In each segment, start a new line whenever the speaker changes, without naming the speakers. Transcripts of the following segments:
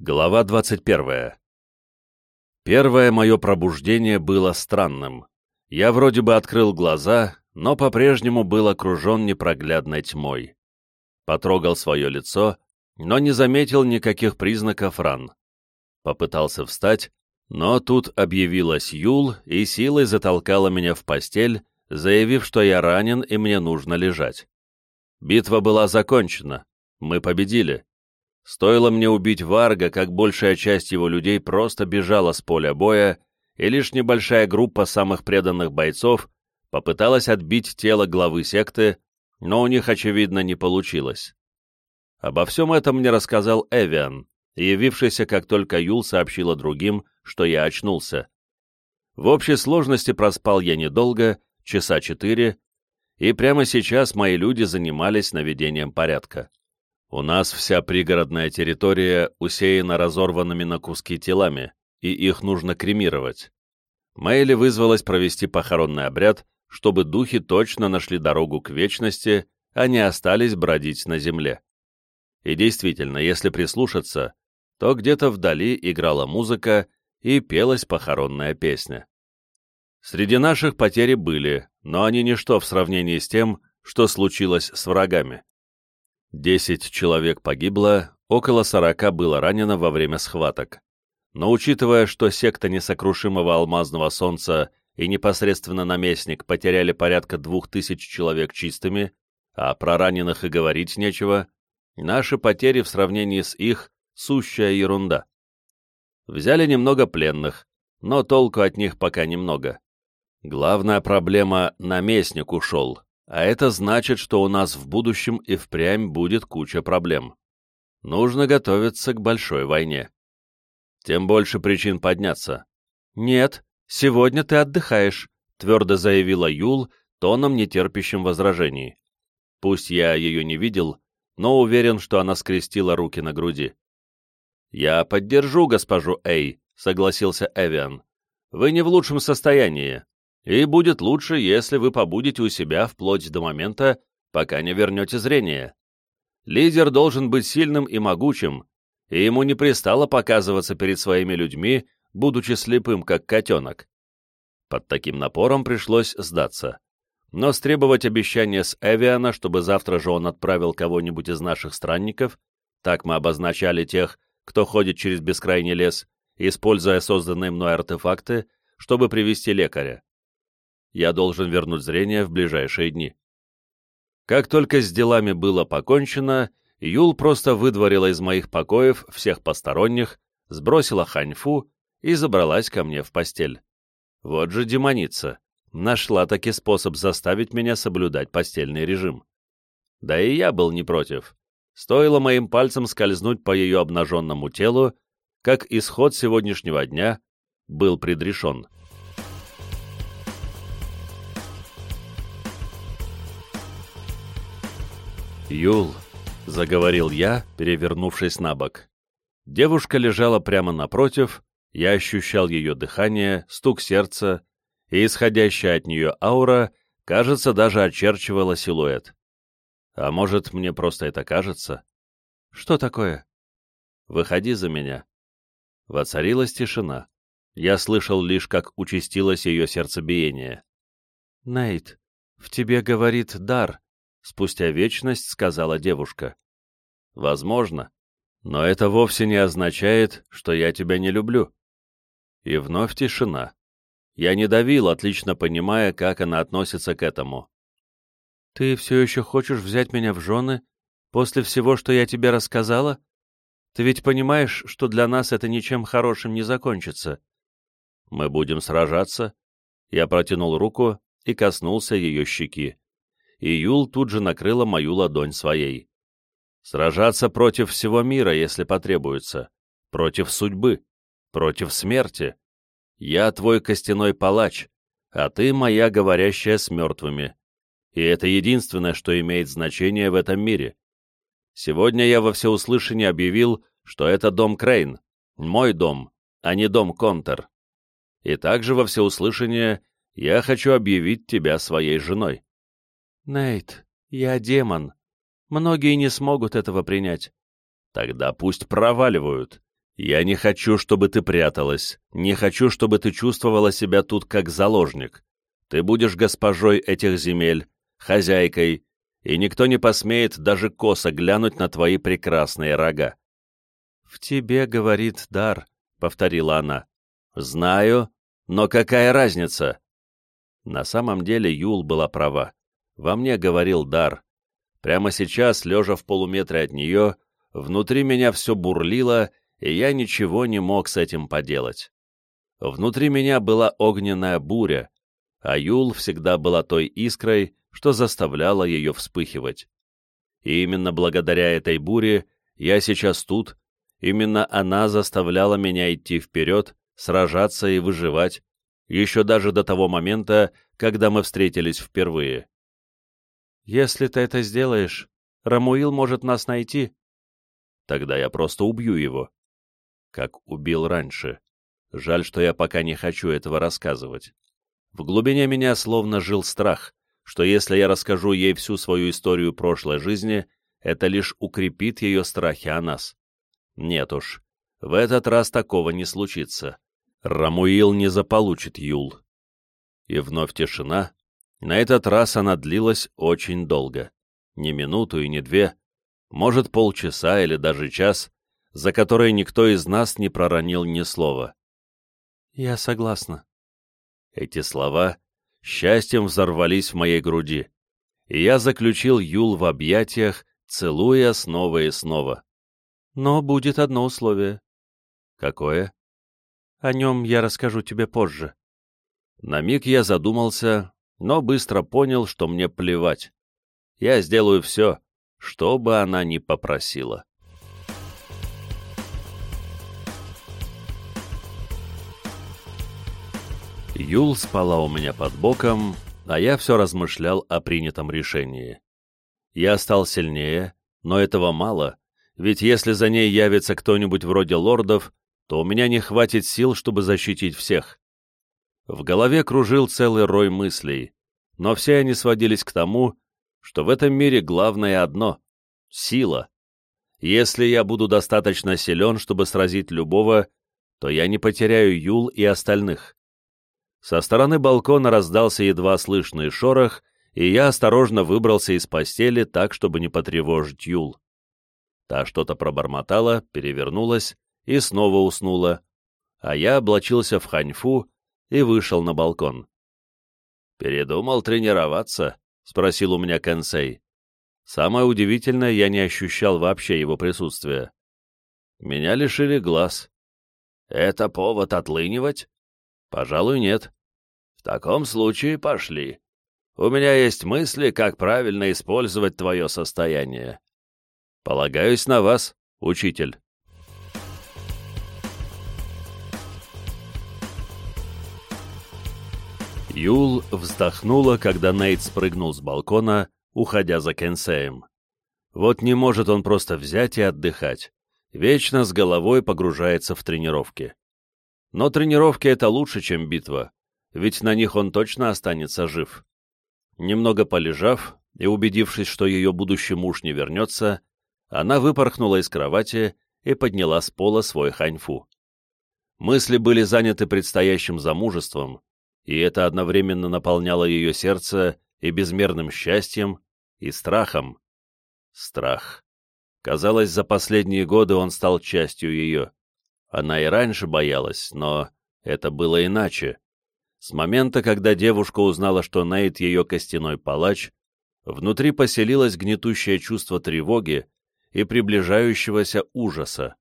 Глава 21. Первое мое пробуждение было странным. Я вроде бы открыл глаза, но по-прежнему был окружен непроглядной тьмой. Потрогал свое лицо, но не заметил никаких признаков ран. Попытался встать, но тут объявилась Юл и силой затолкала меня в постель, заявив, что я ранен и мне нужно лежать. Битва была закончена, мы победили. Стоило мне убить Варга, как большая часть его людей просто бежала с поля боя, и лишь небольшая группа самых преданных бойцов попыталась отбить тело главы секты, но у них, очевидно, не получилось. Обо всем этом мне рассказал Эвиан, явившийся, как только Юл сообщила другим, что я очнулся. В общей сложности проспал я недолго, часа четыре, и прямо сейчас мои люди занимались наведением порядка. У нас вся пригородная территория усеяна разорванными на куски телами, и их нужно кремировать. Мэйли вызвалась провести похоронный обряд, чтобы духи точно нашли дорогу к вечности, а не остались бродить на земле. И действительно, если прислушаться, то где-то вдали играла музыка и пелась похоронная песня. Среди наших потери были, но они ничто в сравнении с тем, что случилось с врагами. Десять человек погибло, около сорока было ранено во время схваток. Но учитывая, что секта несокрушимого алмазного солнца и непосредственно наместник потеряли порядка двух тысяч человек чистыми, а про раненых и говорить нечего, наши потери в сравнении с их — сущая ерунда. Взяли немного пленных, но толку от них пока немного. Главная проблема — наместник ушел, а это значит, что у нас в будущем и впрямь будет куча проблем. Нужно готовиться к большой войне. Тем больше причин подняться. «Нет, сегодня ты отдыхаешь», — твердо заявила Юл, тоном нетерпящим возражений. Пусть я ее не видел, но уверен, что она скрестила руки на груди. «Я поддержу госпожу Эй», — согласился Эвиан. «Вы не в лучшем состоянии, и будет лучше, если вы побудете у себя вплоть до момента, пока не вернете зрение. Лидер должен быть сильным и могучим, и ему не пристало показываться перед своими людьми, будучи слепым, как котенок. Под таким напором пришлось сдаться. Но стребовать обещания с Эвиана, чтобы завтра же он отправил кого-нибудь из наших странников, так мы обозначали тех, кто ходит через бескрайний лес, используя созданные мной артефакты, чтобы привести лекаря я должен вернуть зрение в ближайшие дни. Как только с делами было покончено, Юл просто выдворила из моих покоев всех посторонних, сбросила ханьфу и забралась ко мне в постель. Вот же демоница. Нашла таки способ заставить меня соблюдать постельный режим. Да и я был не против. Стоило моим пальцем скользнуть по ее обнаженному телу, как исход сегодняшнего дня был предрешен. «Юл», — заговорил я, перевернувшись на бок. Девушка лежала прямо напротив, я ощущал ее дыхание, стук сердца, и исходящая от нее аура, кажется, даже очерчивала силуэт. А может, мне просто это кажется? Что такое? Выходи за меня. Воцарилась тишина. Я слышал лишь, как участилось ее сердцебиение. «Нейт, в тебе говорит дар», спустя вечность сказала девушка. «Возможно, но это вовсе не означает, что я тебя не люблю». И вновь тишина. Я не давил, отлично понимая, как она относится к этому. «Ты все еще хочешь взять меня в жены после всего, что я тебе рассказала? Ты ведь понимаешь, что для нас это ничем хорошим не закончится?» «Мы будем сражаться?» Я протянул руку и коснулся ее щеки и Юл тут же накрыла мою ладонь своей. «Сражаться против всего мира, если потребуется, против судьбы, против смерти. Я твой костяной палач, а ты моя говорящая с мертвыми. И это единственное, что имеет значение в этом мире. Сегодня я во всеуслышание объявил, что это дом Крейн, мой дом, а не дом Контер. И также во всеуслышание я хочу объявить тебя своей женой. «Нейт, я демон. Многие не смогут этого принять». «Тогда пусть проваливают. «Я не хочу, чтобы ты пряталась, не хочу, чтобы ты чувствовала себя тут как заложник. Ты будешь госпожой этих земель, хозяйкой, и никто не посмеет даже косо глянуть на твои прекрасные рога». «В тебе, — говорит дар», — повторила она. «Знаю, но какая разница?» На самом деле Юл была права. Во мне говорил дар. Прямо сейчас, лежа в полуметре от нее, внутри меня все бурлило, и я ничего не мог с этим поделать. Внутри меня была огненная буря, а Юл всегда была той искрой, что заставляла ее вспыхивать. И именно благодаря этой буре я сейчас тут, именно она заставляла меня идти вперед, сражаться и выживать, еще даже до того момента, когда мы встретились впервые. «Если ты это сделаешь, Рамуил может нас найти». «Тогда я просто убью его», как убил раньше. Жаль, что я пока не хочу этого рассказывать. В глубине меня словно жил страх, что если я расскажу ей всю свою историю прошлой жизни, это лишь укрепит ее страхи о нас. Нет уж, в этот раз такого не случится. Рамуил не заполучит Юл. И вновь тишина. На этот раз она длилась очень долго. Не минуту и не две, может полчаса или даже час, за которой никто из нас не проронил ни слова. «Я согласна». Эти слова счастьем взорвались в моей груди, и я заключил Юл в объятиях, целуя снова и снова. «Но будет одно условие». «Какое?» «О нем я расскажу тебе позже». На миг я задумался, но быстро понял, что мне плевать. Я сделаю все, что бы она ни попросила. Юл спала у меня под боком, а я все размышлял о принятом решении. Я стал сильнее, но этого мало, ведь если за ней явится кто-нибудь вроде лордов, то у меня не хватит сил, чтобы защитить всех. В голове кружил целый рой мыслей, но все они сводились к тому, что в этом мире главное одно — сила. Если я буду достаточно силен, чтобы сразить любого, то я не потеряю Юл и остальных. Со стороны балкона раздался едва слышный шорох, и я осторожно выбрался из постели так, чтобы не потревожить Юл. Та что-то пробормотала, перевернулась и снова уснула, а я облачился в ханьфу и вышел на балкон. «Передумал тренироваться?» — спросил у меня Кэнсей. Самое удивительное, я не ощущал вообще его присутствия. Меня лишили глаз. «Это повод отлынивать?» Пожалуй, нет. В таком случае пошли. У меня есть мысли, как правильно использовать твое состояние. Полагаюсь на вас, учитель. Юл вздохнула, когда Нейт спрыгнул с балкона, уходя за Кенсеем. Вот не может он просто взять и отдыхать. Вечно с головой погружается в тренировки. Но тренировки — это лучше, чем битва, ведь на них он точно останется жив. Немного полежав и убедившись, что ее будущий муж не вернется, она выпорхнула из кровати и подняла с пола свой ханьфу. Мысли были заняты предстоящим замужеством, и это одновременно наполняло ее сердце и безмерным счастьем, и страхом. Страх. Казалось, за последние годы он стал частью ее. Она и раньше боялась, но это было иначе. С момента, когда девушка узнала, что Нейт ее костяной палач, внутри поселилось гнетущее чувство тревоги и приближающегося ужаса.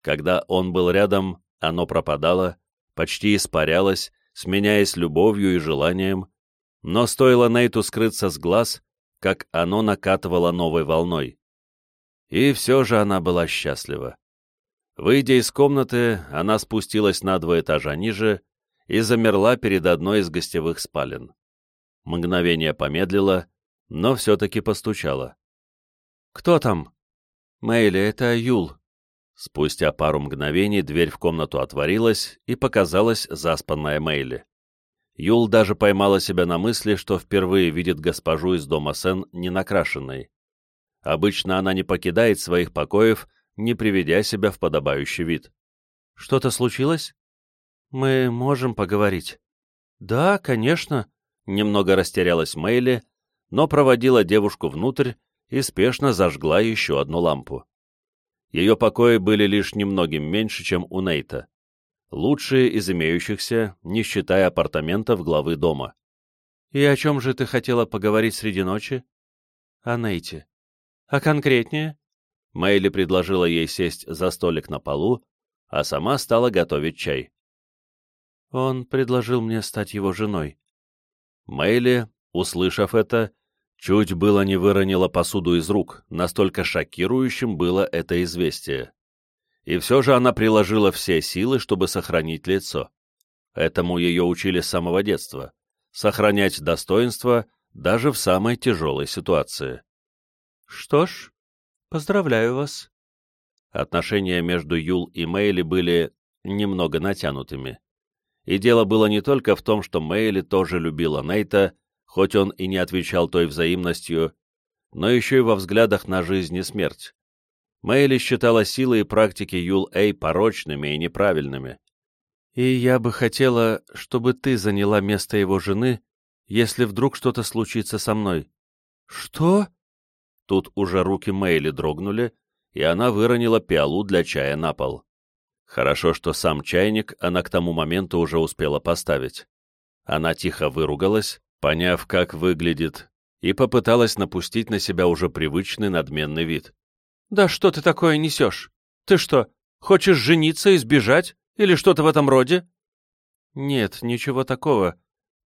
Когда он был рядом, оно пропадало, почти испарялось, сменяясь любовью и желанием, но стоило Нейту скрыться с глаз, как оно накатывало новой волной. И все же она была счастлива. Выйдя из комнаты, она спустилась на два этажа ниже и замерла перед одной из гостевых спален. Мгновение помедлила, но все-таки постучала. «Кто там?» «Мэйли, это Юл». Спустя пару мгновений дверь в комнату отворилась, и показалась заспанная Мэйли. Юл даже поймала себя на мысли, что впервые видит госпожу из дома Сен ненакрашенной. Обычно она не покидает своих покоев не приведя себя в подобающий вид.
Что-то случилось? Мы можем поговорить. Да, конечно. Немного растерялась Мэйли, но проводила девушку внутрь и спешно зажгла еще одну лампу. Ее покои были лишь немногим меньше, чем у Нейта. Лучшие из имеющихся, не считая апартаментов главы дома. «И о чем же ты хотела поговорить среди ночи?» «О Нейте». «А конкретнее?» Мэйли предложила ей сесть за столик на полу, а сама стала готовить чай. Он предложил мне стать его женой. Мэйли, услышав это, чуть было не выронила посуду из рук, настолько шокирующим было это известие. И все же она приложила все силы, чтобы сохранить лицо. Этому ее учили с самого детства. Сохранять достоинство даже в самой тяжелой ситуации. Что ж, поздравляю вас. Отношения между Юл и Мэйли были немного натянутыми. И дело было не только в том, что Мэйли тоже любила Нейта, хоть он и не отвечал той взаимностью, но еще и во взглядах на жизнь и смерть. Мэйли считала силы и практики Юл Эй порочными и неправильными. «И я бы хотела, чтобы ты заняла место его жены, если вдруг что-то случится со мной». «Что?» Тут уже руки Мэйли дрогнули, и она выронила пиалу для чая на пол. Хорошо, что сам чайник она к тому моменту уже успела поставить. Она тихо выругалась, поняв, как выглядит, и попыталась напустить на себя уже привычный надменный вид. «Да что ты такое несешь? Ты что, хочешь жениться и сбежать? Или что-то в этом роде?» «Нет, ничего такого.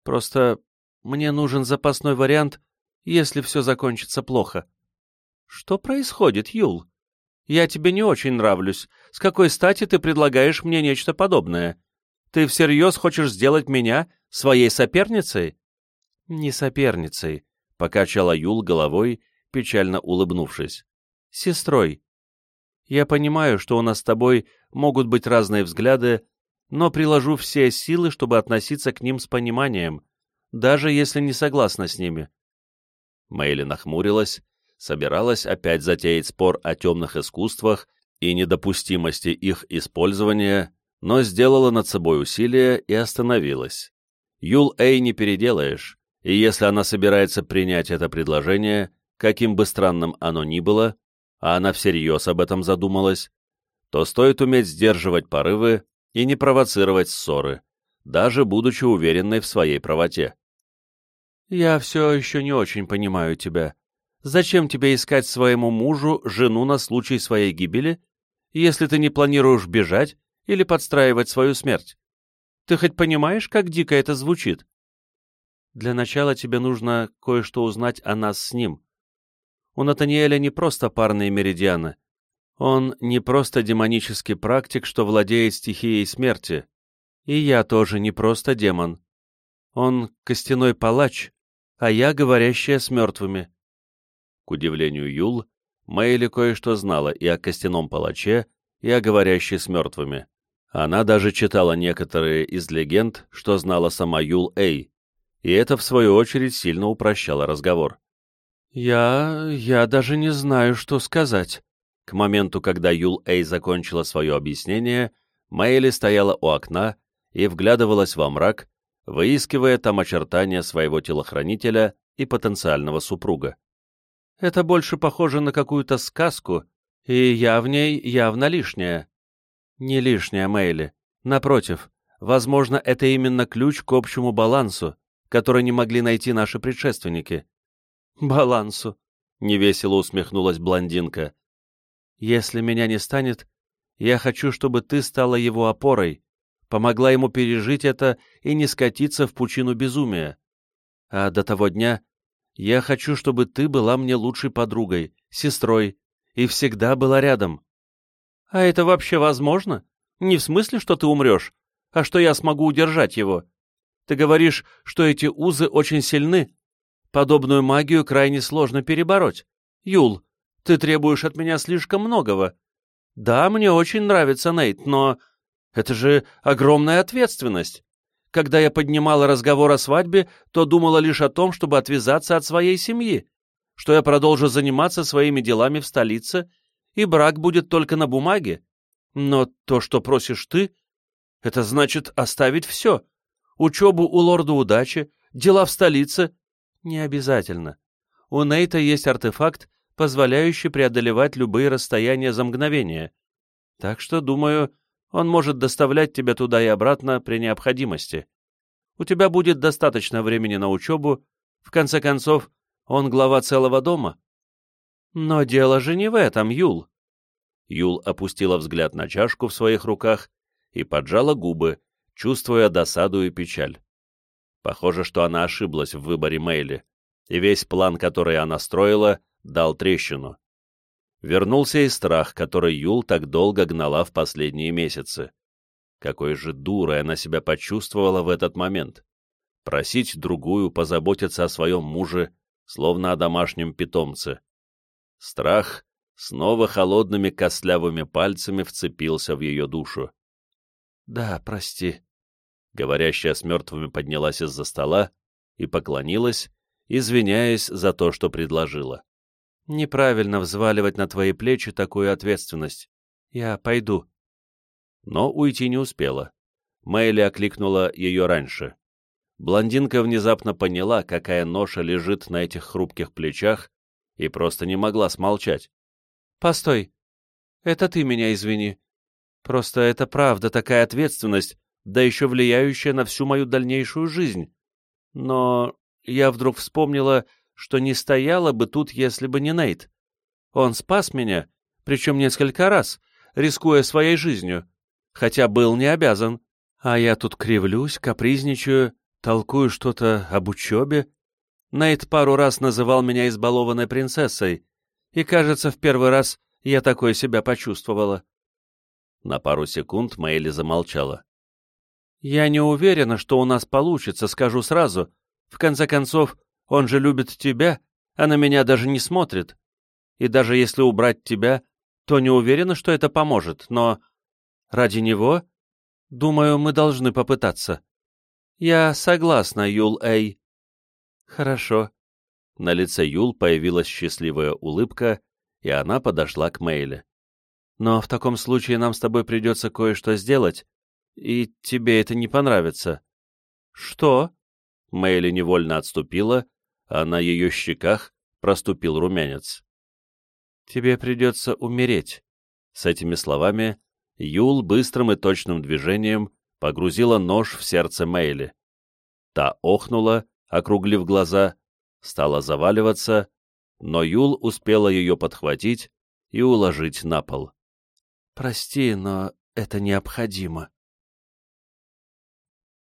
Просто мне нужен запасной вариант, если все закончится плохо». «Что происходит, Юл?» Я тебе не очень нравлюсь. С какой стати ты предлагаешь мне нечто подобное? Ты всерьез хочешь сделать меня своей соперницей?» «Не соперницей», — покачала Юл головой, печально улыбнувшись. «Сестрой. Я понимаю, что у нас с тобой могут быть разные взгляды, но приложу все силы, чтобы относиться к ним с пониманием, даже если не согласна с ними». Мэйли нахмурилась, собиралась опять затеять спор о темных искусствах и недопустимости их использования, но сделала над собой усилие и остановилась. Юл Эй не переделаешь, и если она собирается принять это предложение, каким бы странным оно ни было, а она всерьез об этом задумалась, то стоит уметь сдерживать порывы и не провоцировать ссоры, даже будучи уверенной в своей правоте. «Я все еще не очень понимаю тебя», Зачем тебе искать своему мужу жену на случай своей гибели, если ты не планируешь бежать или подстраивать свою смерть? Ты хоть понимаешь, как дико это звучит? Для начала тебе нужно кое-что узнать о нас с ним. У Натаниэля не просто парные меридианы. Он не просто демонический практик, что владеет стихией смерти. И я тоже не просто демон. Он костяной палач, а я говорящая с мертвыми. К удивлению Юл, Мэйли кое-что знала и о костяном палаче, и о говорящей с мертвыми. Она даже читала некоторые из легенд, что знала сама Юл Эй, и это, в свою очередь, сильно упрощало разговор. «Я... я даже не знаю, что сказать». К моменту, когда Юл Эй закончила свое объяснение, Мэйли стояла у окна и вглядывалась во мрак, выискивая там очертания своего телохранителя и потенциального супруга. Это больше похоже на какую-то сказку, и я в ней явно лишняя. Не лишняя, Мэйли. Напротив, возможно, это именно ключ к общему балансу, который не могли найти наши предшественники. Балансу, — невесело усмехнулась блондинка. Если меня не станет, я хочу, чтобы ты стала его опорой, помогла ему пережить это и не скатиться в пучину безумия. А до того дня я хочу, чтобы ты была мне лучшей подругой, сестрой, и всегда была рядом. А это вообще возможно? Не в смысле, что ты умрешь, а что я смогу удержать его. Ты говоришь, что эти узы очень сильны. Подобную магию крайне сложно перебороть. Юл, ты требуешь от меня слишком многого. Да, мне очень нравится Нейт, но это же огромная ответственность. Когда я поднимала разговор о свадьбе, то думала лишь о том, чтобы отвязаться от своей семьи, что я продолжу заниматься своими делами в столице, и брак будет только на бумаге. Но то, что просишь ты, это значит оставить все. Учебу у лорда удачи, дела в столице. Не обязательно. У Нейта есть артефакт, позволяющий преодолевать любые расстояния за мгновение. Так что, думаю, он может доставлять тебя туда и обратно при необходимости. У тебя будет достаточно времени на учебу. В конце концов, он глава целого дома. Но дело же не в этом, Юл. Юл опустила взгляд на чашку в своих руках и поджала губы, чувствуя досаду и печаль. Похоже, что она ошиблась в выборе Мэйли, и весь план, который она строила, дал трещину. Вернулся и страх, который Юл так долго гнала в последние месяцы. Какой же дурой она себя почувствовала в этот момент. Просить другую позаботиться о своем муже, словно о домашнем питомце. Страх снова холодными костлявыми пальцами вцепился в ее душу. «Да, прости». Говорящая с мертвыми поднялась из-за стола и поклонилась, извиняясь за то, что предложила. Неправильно взваливать на твои плечи такую ответственность. Я пойду. Но уйти не успела. Мэйли окликнула ее раньше. Блондинка внезапно поняла, какая ноша лежит на этих хрупких плечах, и просто не могла смолчать. «Постой. Это ты меня извини. Просто это правда такая ответственность, да еще влияющая на всю мою дальнейшую жизнь. Но я вдруг вспомнила, что не стояла бы тут, если бы не Нейт. Он спас меня, причем несколько раз, рискуя своей жизнью, хотя был не обязан. А я тут кривлюсь, капризничаю, толкую что-то об учебе. Нейт пару раз называл меня избалованной принцессой, и, кажется, в первый раз я такой себя почувствовала. На пару секунд Мэйли замолчала. «Я не уверена, что у нас получится, скажу сразу. В конце концов, он же любит тебя, а на меня даже не смотрит. И даже если убрать тебя, то не уверена, что это поможет, но ради него, думаю, мы должны попытаться. Я согласна, Юл Эй. Хорошо. На лице Юл появилась счастливая улыбка, и она подошла к Мэйле. Но в таком случае нам с тобой придется кое-что сделать, и тебе это не понравится. Что? Мэйли невольно отступила, а на ее щеках проступил румянец. «Тебе придется умереть». С этими словами Юл быстрым и точным движением погрузила нож в сердце Мэйли. Та охнула, округлив глаза, стала заваливаться, но Юл успела ее подхватить и уложить на пол. «Прости, но это необходимо».